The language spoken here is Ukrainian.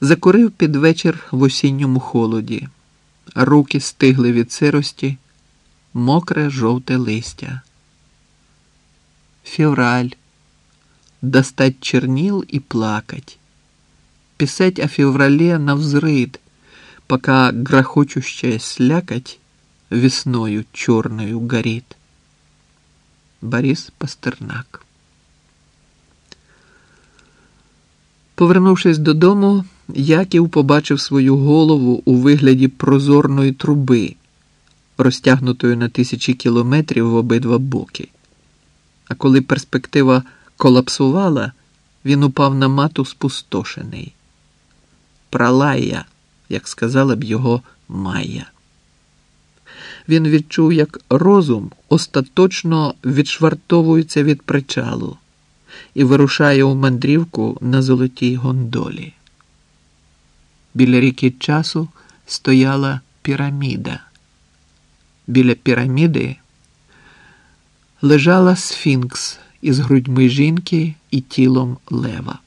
Закурив під вечір в осінньому холоді, руки стигли від сирості, мокре жовте листя. Февраль. Достать чернил и плакать. Писать о феврале навзрыд, пока грохочущая слякоть весною черною горит. Борис Пастернак Повернувшись додому, Яків побачив свою голову у вигляді прозорної труби, розтягнутої на тисячі кілометрів в обидва боки. А коли перспектива колапсувала, він упав на мату спустошений. Пралая, як сказала б його Майя. Він відчув, як розум остаточно відшвартовується від причалу і вирушає у мандрівку на золотій гондолі. Біля ріки часу стояла піраміда. Біля піраміди лежала сфінкс із грудьми жінки і тілом лева.